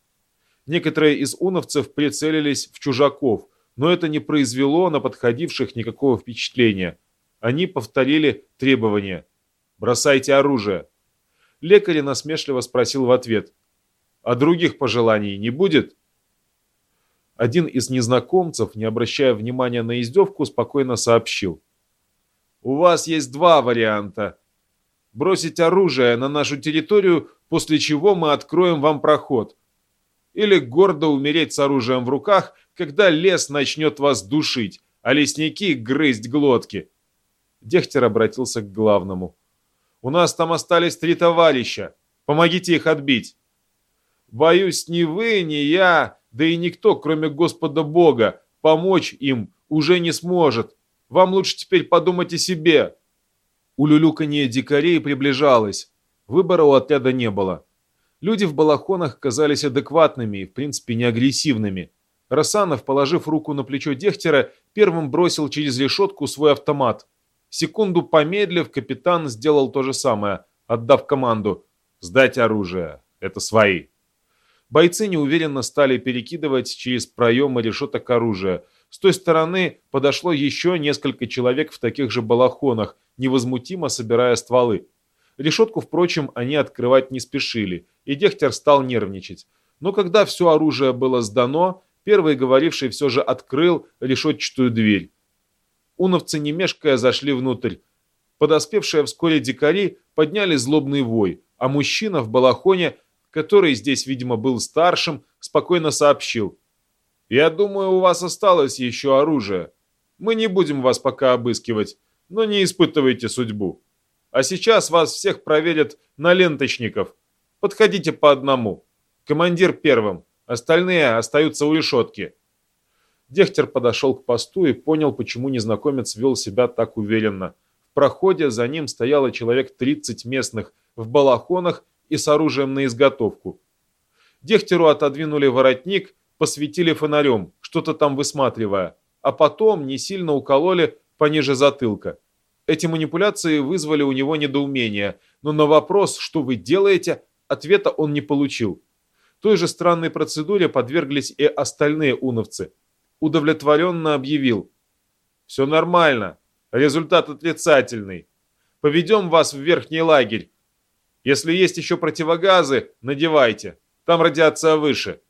Некоторые из уновцев прицелились в чужаков, но это не произвело на подходивших никакого впечатления. Они повторили требования. «Бросайте оружие!» Лекарь насмешливо спросил в ответ. «А других пожеланий не будет?» Один из незнакомцев, не обращая внимания на издевку, спокойно сообщил. «У вас есть два варианта. Бросить оружие на нашу территорию, после чего мы откроем вам проход. Или гордо умереть с оружием в руках, когда лес начнет вас душить, а лесники грызть глотки». Дехтер обратился к главному. У нас там остались три товарища. Помогите их отбить. Боюсь, ни вы, ни я, да и никто, кроме Господа Бога, помочь им уже не сможет. Вам лучше теперь подумать о себе. Улюлюканье дикарей приближалось. Выбора у отряда не было. Люди в балахонах казались адекватными и, в принципе, не агрессивными. Рассанов, положив руку на плечо Дехтера, первым бросил через решетку свой автомат – Секунду помедлив, капитан сделал то же самое, отдав команду «Сдать оружие, это свои». Бойцы неуверенно стали перекидывать через проемы решеток оружия. С той стороны подошло еще несколько человек в таких же балахонах, невозмутимо собирая стволы. Решетку, впрочем, они открывать не спешили, и Дехтер стал нервничать. Но когда все оружие было сдано, первый говоривший все же открыл решетчатую дверь. Уновцы, не мешкая, зашли внутрь. Подоспевшие вскоре дикари подняли злобный вой, а мужчина в балахоне, который здесь, видимо, был старшим, спокойно сообщил. «Я думаю, у вас осталось еще оружие. Мы не будем вас пока обыскивать, но не испытывайте судьбу. А сейчас вас всех проверят на ленточников. Подходите по одному. Командир первым, остальные остаются у решетки». Дехтер подошел к посту и понял, почему незнакомец вел себя так уверенно. В проходе за ним стояло человек 30 местных в балахонах и с оружием на изготовку. Дехтеру отодвинули воротник, посветили фонарем, что-то там высматривая, а потом не сильно укололи пониже затылка. Эти манипуляции вызвали у него недоумение, но на вопрос «что вы делаете?» ответа он не получил. Той же странной процедуре подверглись и остальные уновцы – удовлетворенно объявил. «Все нормально. Результат отрицательный. Поведем вас в верхний лагерь. Если есть еще противогазы, надевайте. Там радиация выше».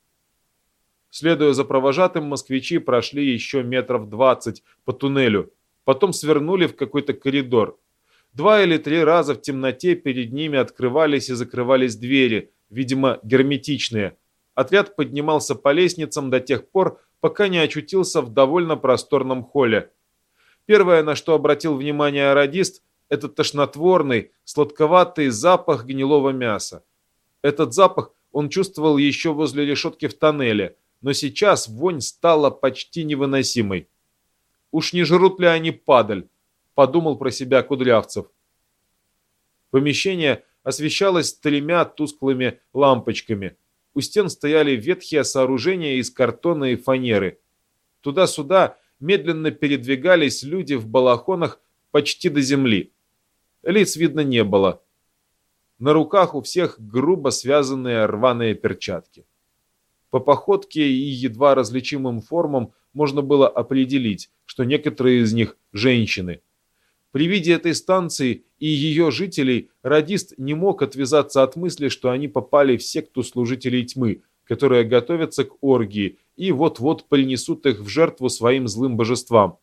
Следуя за провожатым, москвичи прошли еще метров двадцать по туннелю. Потом свернули в какой-то коридор. Два или три раза в темноте перед ними открывались и закрывались двери, видимо, герметичные. Отряд поднимался по лестницам до тех пор, пока не очутился в довольно просторном холле. Первое, на что обратил внимание радист, это тошнотворный, сладковатый запах гнилого мяса. Этот запах он чувствовал еще возле решетки в тоннеле, но сейчас вонь стала почти невыносимой. «Уж не жрут ли они падаль?» – подумал про себя Кудрявцев. Помещение освещалось тремя тусклыми лампочками – у стен стояли ветхие сооружения из картона и фанеры. Туда-сюда медленно передвигались люди в балахонах почти до земли. Лиц видно не было. На руках у всех грубо связанные рваные перчатки. По походке и едва различимым формам можно было определить, что некоторые из них – женщины – при виде этой станции и ее жителей радист не мог отвязаться от мысли, что они попали в секту служителей тьмы, которые готовятся к оргии и вот-вот принесут их в жертву своим злым божествам.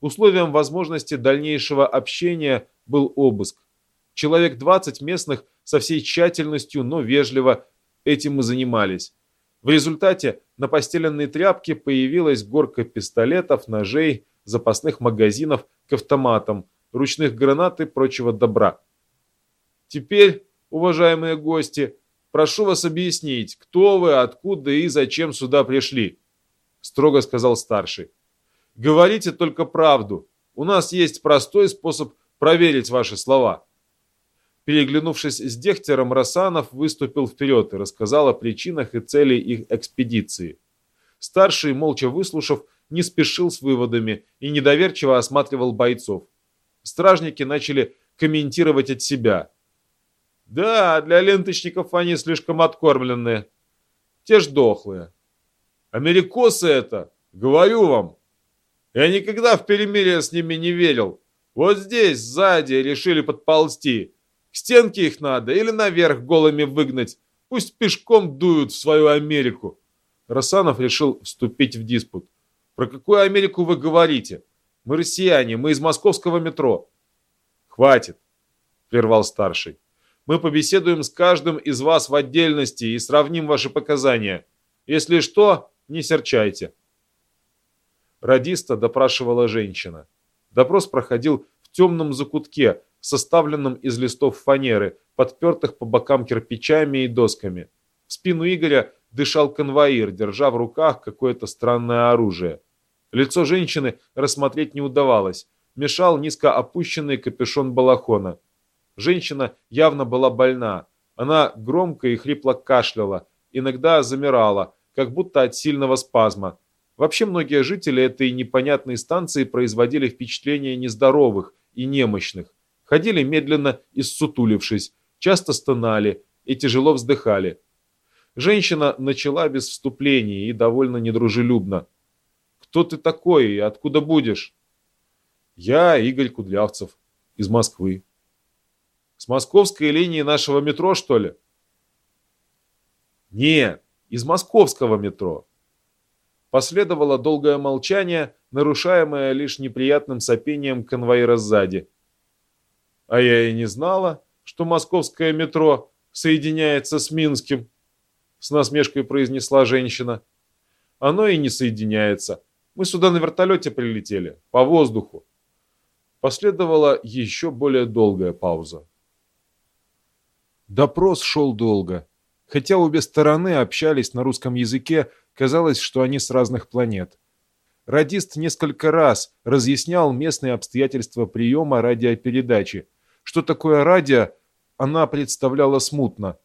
Условием возможности дальнейшего общения был обыск. Человек 20 местных со всей тщательностью, но вежливо этим и занимались. В результате на постеленной тряпке появилась горка пистолетов, ножей, запасных магазинов к автоматам, ручных гранат и прочего добра. Теперь, уважаемые гости, прошу вас объяснить, кто вы, откуда и зачем сюда пришли, строго сказал старший. Говорите только правду. У нас есть простой способ проверить ваши слова. Переглянувшись с Дегтяром, Расанов выступил вперед и рассказал о причинах и цели их экспедиции. Старший, молча выслушав, не спешил с выводами и недоверчиво осматривал бойцов. Стражники начали комментировать от себя. «Да, для ленточников они слишком откормленные. Те ж дохлые. Америкосы это, говорю вам. Я никогда в перемирие с ними не верил. Вот здесь, сзади, решили подползти. К стенке их надо или наверх голыми выгнать. Пусть пешком дуют в свою Америку. Рассанов решил вступить в диспут. Про какую Америку вы говорите? Мы россияне, мы из московского метро. Хватит, прервал старший. Мы побеседуем с каждым из вас в отдельности и сравним ваши показания. Если что, не серчайте. Радиста допрашивала женщина. Допрос проходил в темном закутке, составленном из листов фанеры, подпертых по бокам кирпичами и досками. В спину Игоря дышал конвоир, держа в руках какое-то странное оружие. Лицо женщины рассмотреть не удавалось. Мешал низко опущенный капюшон балахона. Женщина явно была больна. Она громко и хрипло кашляла, иногда замирала, как будто от сильного спазма. Вообще многие жители этой непонятной станции производили впечатление нездоровых и немощных. Ходили медленно, иссутулившись, часто стонали и тяжело вздыхали. Женщина начала без вступлений и довольно недружелюбно. «Кто ты такой и откуда будешь?» «Я Игорь Кудлявцев, из Москвы». «С московской линии нашего метро, что ли?» «Нет, из московского метро». Последовало долгое молчание, нарушаемое лишь неприятным сопением конвоира сзади. А я и не знала, что московское метро соединяется с Минским, с насмешкой произнесла женщина. Оно и не соединяется. Мы сюда на вертолете прилетели, по воздуху. Последовала еще более долгая пауза. Допрос шел долго. Хотя обе стороны общались на русском языке, казалось, что они с разных планет. Радист несколько раз разъяснял местные обстоятельства приема радиопередачи. Что такое радио, она представляла смутно.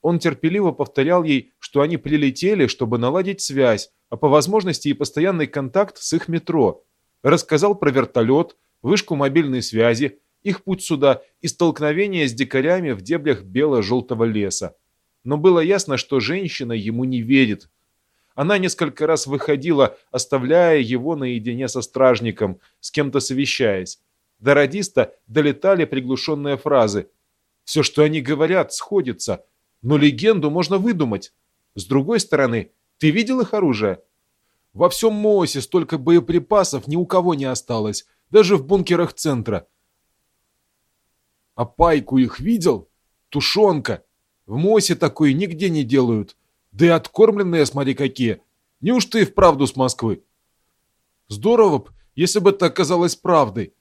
Он терпеливо повторял ей, что они прилетели, чтобы наладить связь, а по возможности и постоянный контакт с их метро. Рассказал про вертолет, вышку мобильной связи, их путь сюда и столкновение с дикарями в дебрях бело-желтого леса но было ясно, что женщина ему не верит. Она несколько раз выходила, оставляя его наедине со стражником, с кем-то совещаясь. До радиста долетали приглушенные фразы. Все, что они говорят, сходится, но легенду можно выдумать. С другой стороны, ты видел их оружие? Во всем Моосе столько боеприпасов ни у кого не осталось, даже в бункерах центра. А пайку их видел? Тушенка, в Мосе такое нигде не делают. Да и откормленные, смотри, какие. Неужто и вправду с Москвы? Здорово б, если бы это оказалось правдой.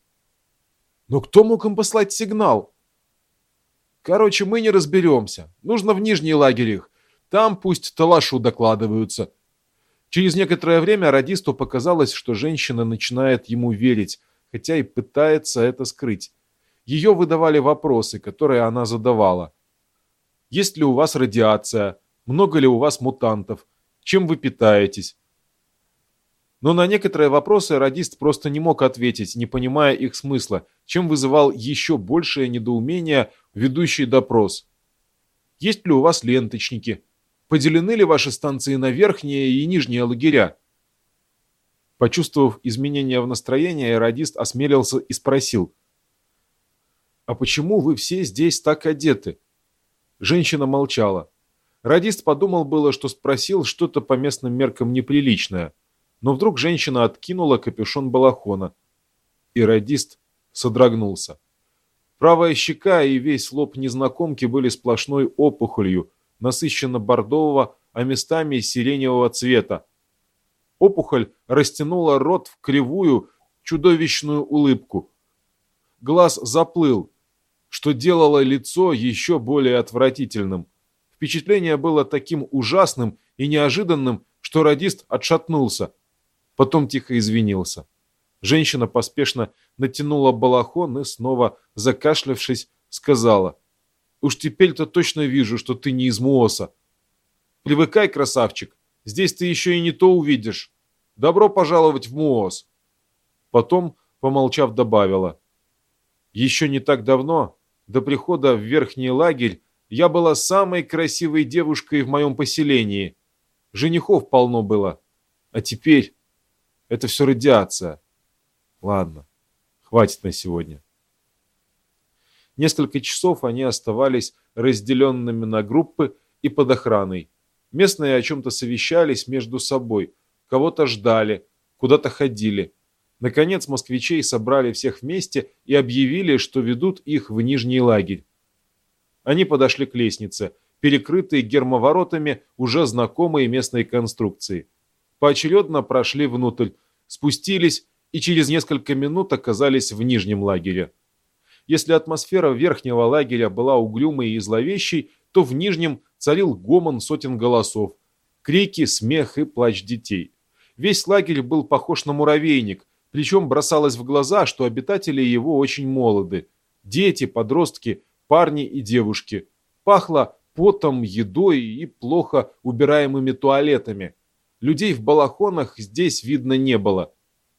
Но кто мог им послать сигнал? Короче, мы не разберемся. Нужно в нижний лагерь их. Там пусть талашу докладываются. Через некоторое время радисту показалось, что женщина начинает ему верить, хотя и пытается это скрыть. Ее выдавали вопросы, которые она задавала. Есть ли у вас радиация? Много ли у вас мутантов? Чем вы питаетесь? Но на некоторые вопросы радист просто не мог ответить, не понимая их смысла, чем вызывал еще большее недоумение ведущий допрос. Есть ли у вас ленточники? Поделены ли ваши станции на верхние и нижние лагеря? Почувствовав изменения в настроении, радист осмелился и спросил. «А почему вы все здесь так одеты? Женщина молчала. Радист подумал было, что спросил что-то по местным меркам неприличное, но вдруг женщина откинула капюшон балахона, и радист содрогнулся. Правая щека и весь лоб незнакомки были сплошной опухолью, насыщенно бордового, а местами сиреневого цвета. Опухоль растянула рот в кривую, чудовищную улыбку. Глаз заплыл, что делало лицо еще более отвратительным. Впечатление было таким ужасным и неожиданным, что радист отшатнулся. Потом тихо извинился. Женщина поспешно натянула балахон и снова, закашлявшись, сказала. Уж теперь-то точно вижу, что ты не из Муоса. Привыкай, красавчик, здесь ты еще и не то увидишь. Добро пожаловать в Муос. Потом, помолчав, добавила. Еще не так давно, до прихода в верхний лагерь, я была самой красивой девушкой в моем поселении. Женихов полно было. А теперь это все радиация. Ладно, хватит на сегодня. Несколько часов они оставались разделенными на группы и под охраной. Местные о чем-то совещались между собой, кого-то ждали, куда-то ходили. Наконец москвичей собрали всех вместе и объявили, что ведут их в Нижний лагерь. Они подошли к лестнице, перекрытой гермоворотами уже знакомой местной конструкции. Поочередно прошли внутрь, спустились и через несколько минут оказались в Нижнем лагере. Если атмосфера верхнего лагеря была угрюмой и зловещей, то в нижнем царил гомон сотен голосов, крики, смех и плач детей. Весь лагерь был похож на муравейник, причем бросалось в глаза, что обитатели его очень молоды. Дети, подростки, парни и девушки. Пахло потом, едой и плохо убираемыми туалетами. Людей в балахонах здесь видно не было.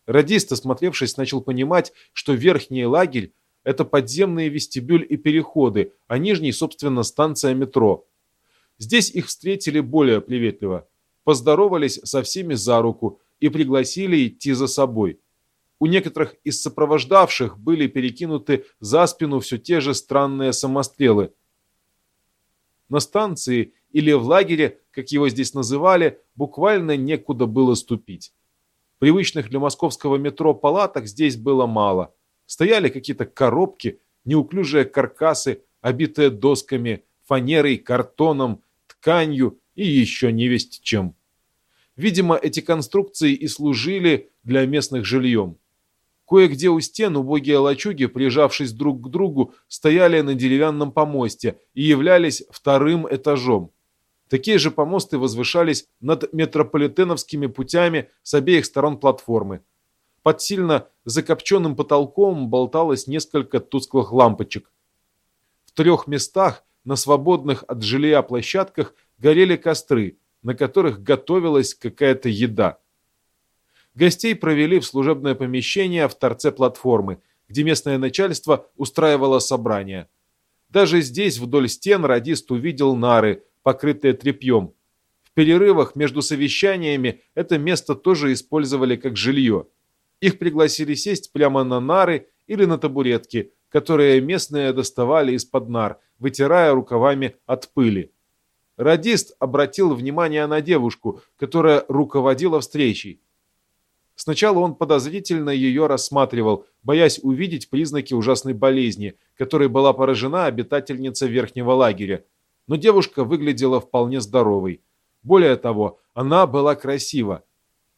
Радист, осмотревшись, начал понимать, что верхний лагерь это подземные вестибюль и переходы, а нижний, собственно, станция метро. Здесь их встретили более приветливо. Поздоровались со всеми за руку и пригласили идти за собой. У некоторых из сопровождавших были перекинуты за спину все те же странные самострелы. На станции или в лагере, как его здесь называли, буквально некуда было ступить. Привычных для московского метро палаток здесь было мало. Стояли какие-то коробки, неуклюжие каркасы, обитые досками, фанерой, картоном, тканью и еще не весть чем. Видимо, эти конструкции и служили для местных жильем. Кое-где у стен убогие лачуги, прижавшись друг к другу, стояли на деревянном помосте и являлись вторым этажом. Такие же помосты возвышались над метрополитеновскими путями с обеих сторон платформы. Под сильно закопченным потолком болталось несколько тусклых лампочек. В трех местах на свободных от жилья площадках горели костры, на которых готовилась какая-то еда. Гостей провели в служебное помещение в торце платформы, где местное начальство устраивало собрания. Даже здесь вдоль стен радист увидел нары, покрытые тряпьем. В перерывах между совещаниями это место тоже использовали как жилье. Их пригласили сесть прямо на нары или на табуретки, которые местные доставали из-под нар, вытирая рукавами от пыли. Радист обратил внимание на девушку, которая руководила встречей. Сначала он подозрительно ее рассматривал, боясь увидеть признаки ужасной болезни, которой была поражена обитательница верхнего лагеря. Но девушка выглядела вполне здоровой. Более того, она была красива.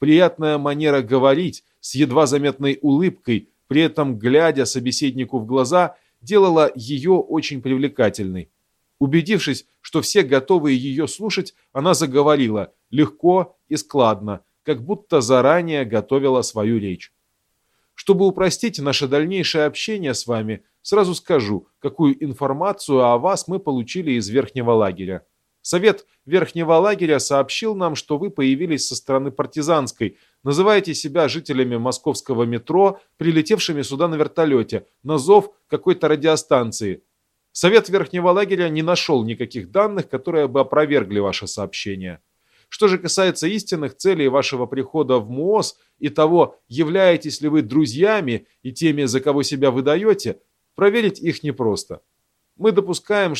Приятная манера говорить, с едва заметной улыбкой, при этом глядя собеседнику в глаза, делала ее очень привлекательной. Убедившись, что все готовы ее слушать, она заговорила легко и складно, как будто заранее готовила свою речь. Чтобы упростить наше дальнейшее общение с вами, сразу скажу, какую информацию о вас мы получили из верхнего лагеря. Совет верхнего лагеря сообщил нам, что вы появились со стороны партизанской, называете себя жителями московского метро, прилетевшими сюда на вертолете, на зов какой-то радиостанции. Совет верхнего лагеря не нашел никаких данных, которые бы опровергли ваше сообщение. Что же касается истинных целей вашего прихода в МООС и того, являетесь ли вы друзьями и теми, за кого себя выдаете, проверить их непросто. Мы допускаем,